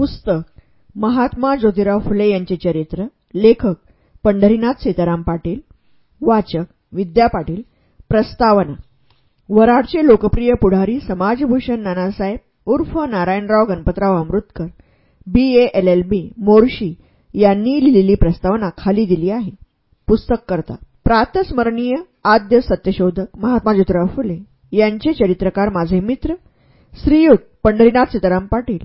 पुस्तक महात्मा ज्योतिराव फुले यांचे चरित्र लेखक पंढरीनाथ सीताराम पाटील वाचक विद्या पाटील प्रस्तावना. वराडचे लोकप्रिय पुढारी समाजभूषण नानासाहेब उर्फ Narayanrao Ganpatrao Amrutkar B A L L B Morshi यांनी लिहिलेली प्रस्तावना खाली दिली आहे. पुस्तक करता प्रातस्मरणीय आद्य सत्यशोधक महात्मा ज्योतिराव फुले यांचे चरित्रकार माझे मित्र श्रीयुत पंढरीनाथ सीताराम पाटील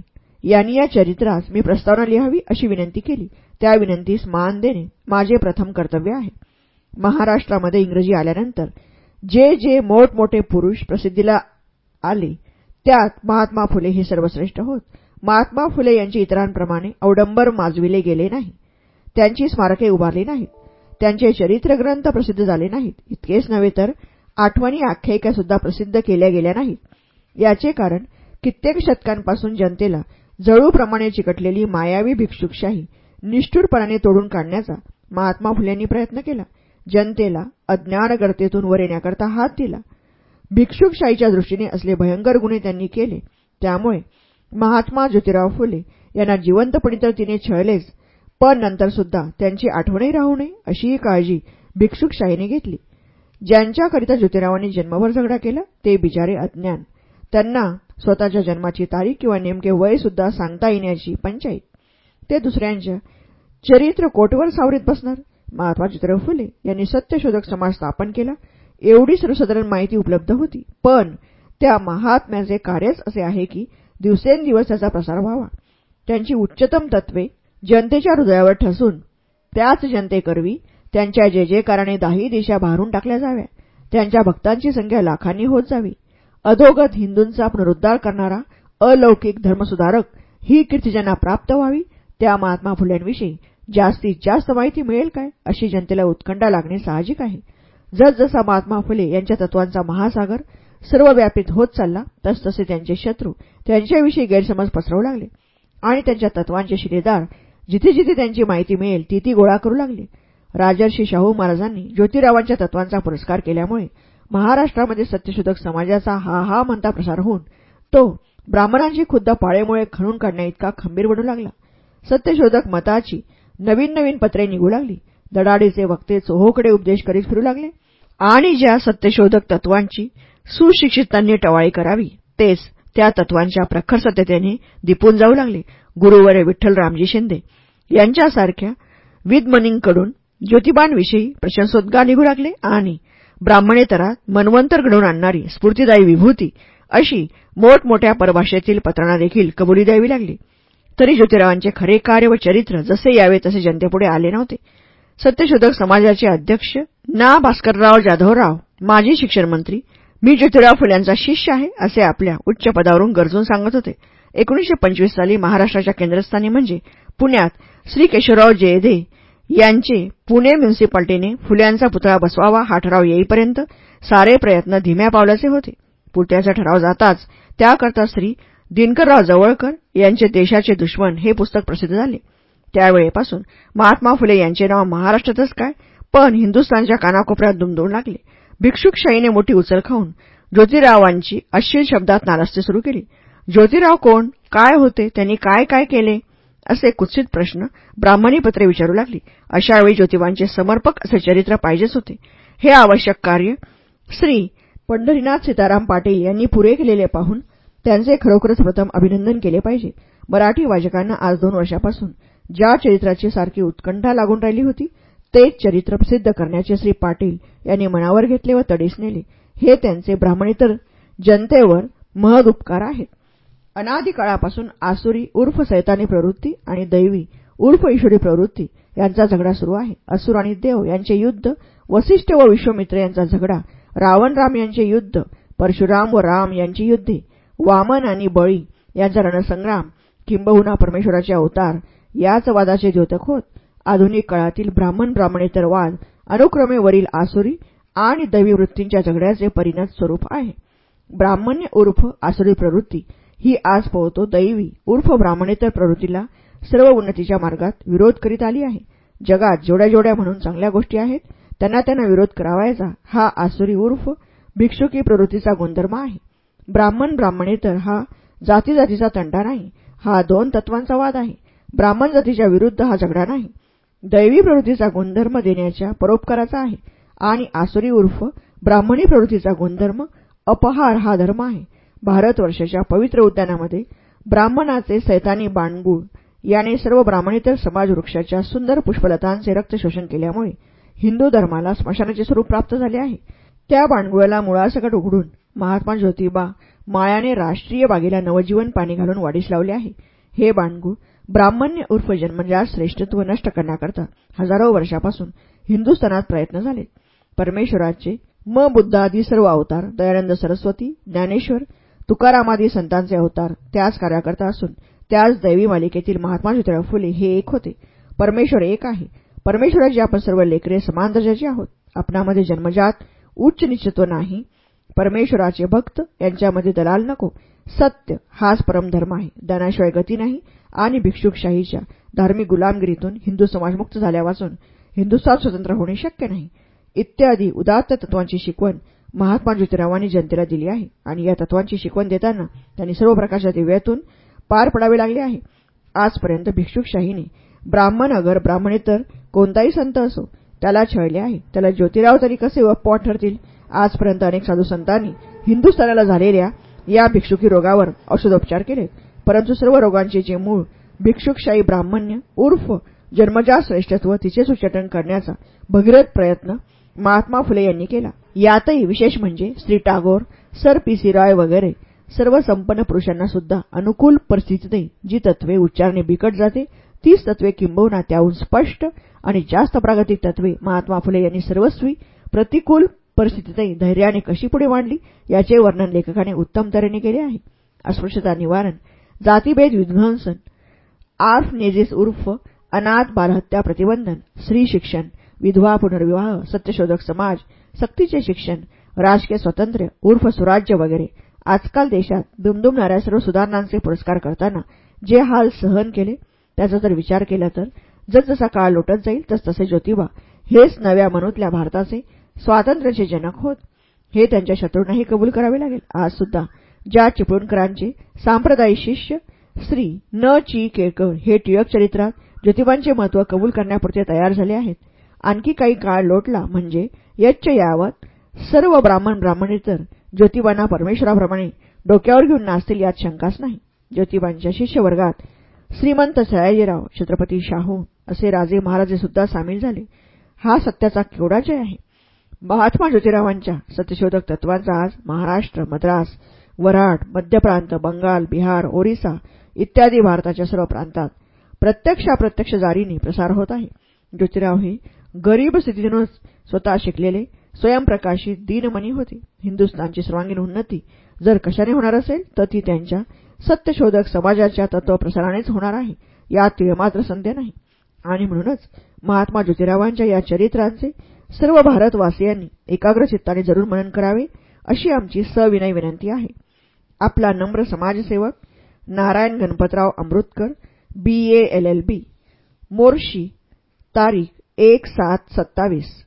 यांनी या चरित्रास मी प्रस्तावना लिहावी अशी विनंती केली. त्या विनंतीस मान देणे माझे प्रथम कर्तव्य आहे. महाराष्ट्रामध्ये इंग्रजी आल्यानंतर जे जे मोठमोठे पुरुष प्रसिद्धीला आले त्यात महात्मा फुले हे सर्वश्रेष्ठ होत. महात्मा फुले यांचे इतरांप्रमाणे अवडंबर माजविले गेले नाही. त्यांची स्मारके उभारली नाहीत. त्यांचे चरित्रग्रंथ प्रसिद्ध झाले नाहीत. इतकेच नव्हे तर आठवणी आख्यायिका सुद्धा प्रसिद्ध केल्या गेल्या नाहीत. याचे कारण कित्येक शतकांपासून जनतेला जळूप्रमाणे चिकटलेली मायावी भिक्षुकशाही निष्ठुरपणाने तोडून काढण्याचा महात्मा फुल्यांनी प्रयत्न केला. जनतेला अज्ञानगर्तेतून वर येण्याकरता हात दिला. भिक्षुकशाहीच्या दृष्टीने असले भयंकर गुन्हे त्यांनी केले. त्यामुळे महात्मा ज्योतिराव फुले यांना जिवंतपणी तर तिने छळलेच पण नंतर सुद्धा त्यांची आठवणही राहू नये अशीही काळजी भिक्षुकशाहीने घेतली. ज्यांच्याकरिता ज्योतिरावांनी जन्मभर झगडा केला ते बिचारे अज्ञान. त्यांना स्वतःच्या जन्माची तारीख किंवा नेमके वय सुद्धा सांगता येण्याची पंचायत ते दुसऱ्यांच्या चरित्र कोटवर सावरीत बसणार. महात्मा चित्र फुले यांनी सत्यशोधक समाज स्थापन केला. एवढी सर्वसाधारण माहिती उपलब्ध होती. पण त्या महात्म्याचे कार्यच असे आहे की दिवसेंदिवस त्याचा प्रसार व्हावा. त्यांची उच्चतम तत्वे जनतेच्या हृदयावर ठसून त्याच जनतेकरवी त्यांच्या जे जयकाराने दाही दिशा भारून टाकल्या जाव्या. त्यांच्या भक्तांची संख्या लाखांनी होत जावी. अधोगत हिंदूंचा पुनरुद्धार करणारा अलौकिक धर्मसुधारक ही कीर्ती ज्यांना प्राप्त व्हावी त्या महात्मा फुल्यांविषयी जास्तीत जास्त माहिती मिळेल काय अशी जनतेला उत्कंठा लागणे साहजिक आहे. जसजसा महात्मा फुले यांच्या तत्वांचा महासागर सर्वव्यापित होत चालला तसतसे त्यांचे शत्रू त्यांच्याविषयी गैरसमज पसरवू लागले. आणि त्यांच्या तत्वांचे शिलेदार जिथे जिथे त्यांची माहिती मिळेल ती ती गोळा करू लागले. राजर्षी शाहू महाराजांनी ज्योतिरावांच्या तत्वांचा पुरस्कार केल्यामुळे महाराष्ट्रामध्ये सत्यशोधक समाजाचा हा हा म्हणता प्रसार होऊन तो ब्राह्मणांची खुद्द पाळेमुळे खणून काढण्याइतका खंबीर बनू लागला. सत्यशोधक मताची नवीन नवीन पत्रे निघू लागली. दडाडीचे वक्ते चोहोकडे उपदेश करीत फिरू लागले. आणि ज्या सत्यशोधक तत्वांची सुशिक्षितांनी टवाळी करावी तेच त्या तत्वांच्या प्रखर सत्यतेने दिपून जाऊ लागले. गुरुवरे विठ्ठल रामजी शिंदे यांच्यासारख्या विदमनींकडून ज्योतिबांविषयी प्रशंसोद्गार निघू लागले आणि ब्राह्मणेतरात मनवंतर घडवून आणणारी स्फूर्तिदायी विभूती अशी मोठमोठ्या परभाषेतील पत्रांना देखील कबुली द्यावी लागली. तरी ज्योतिरावांचे खरे कार्य व चरित्र जसे यावे तसे जनतेपुढे आले नव्हते. सत्यशोधक समाजाचे अध्यक्ष ना भास्करराव जाधवराव माजी शिक्षण मंत्री मी ज्योतिराव फुल्यांचा शिष्य आहे असे आपल्या उच्च पदावरून गरजून सांगत होते. एकोणीशे पंचवीस साली महाराष्ट्राच्या केंद्रस्थानी म्हणजे पुण्यात श्री केशवराव जयदे यांचे पुणे म्युनिसिपाल्टीने फुल्यांचा पुतळा बसवावा हा ठराव येईपर्यंत सारे प्रयत्न धीम्या पावल्याचे होते. पुतळ्याचा ठराव जाताच त्याकरता श्री दिनकरराव जवळकर यांचे देशाचे दुश्मन हे पुस्तक प्रसिद्ध झाले. त्यावेळेपासून महात्मा फुले यांचे नाव महाराष्ट्रातच काय? पण हिंदुस्थानच्या कानाकोपऱ्यात दुमदुमू लागले. भिक्षुकशाहीने मोठी उचल खाऊन ज्योतिरावांची अश्लील शब्दात नालस्ती सुरू केली. ज्योतिराव कोण? काय होते? त्यांनी काय काय केले? असे कुत्सित प्रश्न ब्राह्मणी पत्रे विचारू लागली. अशावेळी ज्योतिबांचे समर्पक असे चरित्र पाहिजेच होते. हे आवश्यक कार्य श्री पंढरीनाथ सीताराम पाटील यांनी पुरे केलेले पाहून त्यांचे खरोखरच प्रथम अभिनंदन केले पाहिजे. मराठी वाचकांना आज दोन वर्षापासून ज्या चरित्राची सारखी उत्कंठा लागून राहिली होती तेच चरित्र प्रसिद्ध करण्याचे श्री पाटील यांनी मनावर घेतले व तडीस नेले. हे त्यांचे ब्राह्मणीतर जनतेवर महद उपकार अनादिकाळापासून आसुरी उर्फ सैतानी प्रवृत्ती आणि दैवी उर्फ ईश्वरी प्रवृत्ती यांचा झगडा सुरू आहे. असुर आणि देव यांचे युद्ध वसिष्ठ व विश्वमित्र यांचा झगडा रावण राम यांचे युद्ध परशुराम व राम यांची युद्धे वामन आणि बळी यांचा रणसंग्राम किंबहुना परमेश्वराचे अवतार याच वादाचे द्योतक होत. आधुनिक काळातील ब्राह्मण ब्राह्मणेतर वाद अनुक्रमे वरील आसुरी आणि दैवी वृत्तींच्या झगड्याचे परिणत स्वरूप आहे. ब्राह्मण्य उर्फ आसुरी प्रवृत्ती ही आज पोहतो दैवी उर्फ ब्राह्मणेतर प्रवृत्तीला सर्व उन्नतीच्या मार्गात विरोध करीत आली आहे. जगात जोड्या जोड्या म्हणून चांगल्या गोष्टी आहेत त्यांना त्यांना विरोध करावायचा हा आसुरी उर्फ भिक्षुकी प्रवृत्तीचा गुणधर्म आहे. ब्राह्मण ब्राह्मणेतर हा जातीजातीचा तंटा नाही हा दोन तत्वांचा वाद आहे. ब्राह्मण जातीच्या विरुद्ध हा झगडा नाही. दैवी प्रवृत्तीचा गुणधर्म देण्याच्या परोपकाराचा आहे. आणि आसुरी उर्फ ब्राह्मणी प्रवृत्तीचा गुणधर्म अपहार हा धर्म आहे. भारतवर्षाच्या पवित्र उद्यानामध्ये ब्राह्मणाचे सैतानी बाणगुळ याने सर्व ब्राह्मणेतर समाज वृक्षाच्या सुंदर पुष्पलतांचे रक्त शोषण केल्यामुळे हिंदू धर्माला स्मशानाचे स्वरूप प्राप्त झाले आहे. त्या बाणगुळाला मुळासकट उघडून महात्मा ज्योतिबा मायाने राष्ट्रीय बागेला नवजीवन पाणी घालून वाढीस लावले आहे. हे बाणगुळ ब्राह्मण्य उर्फ जन्मजात श्रेष्ठत्व नष्ट करण्याकरता हजारो वर्षापासून हिंदुस्थानात प्रयत्न झाले. परमेश्वराचे म बुद्धादी सर्व अवतार दयानंद सरस्वती ज्ञानेश्वर तुकारामादी संतांचे अवतार त्याच कार्याकरता असून त्याच दैवी मालिकेतील महात्मा ज्योतिराव फुले हे एक होते. परमेश्वर एक आहे. परमेश्वराची आपण सर्व लेकरे समान दर्जाची आहोत. आपणामध्ये जन्मजात उच्च निश्चित्व नाही. परमेश्वराचे भक्त यांच्यामध्ये दलाल नको. सत्य हाच परमधर्म आहे. दानाशिवाय गती नाही आणि भिक्षुकशाहीच्या धार्मिक गुलामगिरीतून हिंदू समाज मुक्त झाल्यापासून हिंदुस्थान स्वतंत्र होणे शक्य नाही. इत्यादी उदात्त तत्वांची शिकवण महात्मा ज्योतिरावांनी जनतेला दिली आहे आणि या तत्वांची शिकवण देताना त्यांनी सर्व प्रकारच्या दिव्यातून पार पडावे लागले आहे. आजपर्यंत भिक्षुकशाहीने ब्राह्मण अगर ब्राह्मणेतर कोणताही संत असो त्याला छळले आहे. त्याला ज्योतिराव तरी कसे अपवाद ठरतील? आजपर्यंत अनेक साधू संतांनी हिंदुस्थानाला झालेल्या या भिक्षुकी रोगावर औषधोपचार केले परंतु सर्व रोगांचे जे मूळ भिक्षुकशाही ब्राह्मण्य उर्फ जन्मजात श्रेष्ठत्व तिचेच उच्चाटन करण्याचा भगीरथ प्रयत्न महात्मा फुले यांनी केला. यातही विशेष म्हणजे Shri Tagore sir P C Roy वगैरे सर्व संपन्न पुरुषांना सुद्धा अनुकूल परिस्थितीतही जी तत्वे उच्चारणे बिकट जाते तीच तत्वे किंबहुना त्याहून स्पष्ट आणि जास्त प्रागतिक तत्वे महात्मा फुले यांनी सर्वस्वी प्रतिकूल परिस्थितीतही धैर्याने कशी पुढे मांडली याचे वर्णन लेखकाने उत्तम तऱ्हेने केले आहे. अस्पृश्यता निवारण जातीभेद विध्वंसन आर्फ नेजेस उर्फ अनाथ बालहत्या प्रतिबंधन स्त्री शिक्षण विधवा पुनर्विवाह सत्यशोधक समाज सक्तीचे शिक्षण राजकीय स्वातंत्र्य उर्फ स्वराज्य वगैरे. आजकाल देशात दुमदुमणाऱ्या सर्व सुधारणांचे पुरस्कार करताना जे हाल सहन केले त्याचा जर विचार केला तर जसजसा काळ लोटत जाईल तसतसे ज्योतिबा हेच नव्या मनूतल्या भारताचे स्वातंत्र्याचे जनक होत. हे त्यांच्या शत्रूंनाही कबूल करावे लागेल. आज सुद्धा ज्या चिपळूणकरांचे सांप्रदायिक शिष्य श्री न ची केळकर हे टिळक चरित्रात ज्योतिबांचे महत्त्व कबूल करण्यापुरते तयार झाले आहेत आणखी काही काळ लोटला म्हणजे यच्च यावत सर्व ब्राह्मण ब्राह्मणेतर ज्योतिबांना परमेश्वराप्रमाणे डोक्यावर घेऊन नाचतील यात शंकाच नाही. ज्योतिबांच्या शिष्यवर्गात श्रीमंत सयाजीराव छत्रपती शाहू असे राजे महाराजे सुद्धा सामील झाले. हा सत्याचा केवढा जय आहे? महात्मा ज्योतिरावांच्या सत्यशोधक तत्वांचा आज महाराष्ट्र मद्रास वऱ्हाड मध्यप्रांत बंगाल बिहार ओरिसा इत्यादी भारताच्या सर्व प्रांतात प्रत्यक्ष अप्रत्यक्ष जारीने प्रसार होत आहे. ज्योतिराव हे गरीब स्थितीतूनच स्वतः शिकलेले स्वयंप्रकाशित दीनमनी होते. हिंदुस्थानची सर्वांगीण उन्नती जर कशाने होणार असेल तर ती त्यांच्या सत्यशोधक समाजाच्या तत्वप्रसारानेच होणार आहे. यात मात्र संदेह नाही. आणि म्हणूनच महात्मा ज्योतिरावांच्या या चरित्रांचे सर्व भारतवासियांनी एकाग्र चित्ताने जरूर मनन करावे अशी आमची सविनय विनंती आहे. आपला नम्र समाजसेवक Narayan Ganpatrao Amritkar B A L L B Morshi तारीख एक सात सत्तावीस.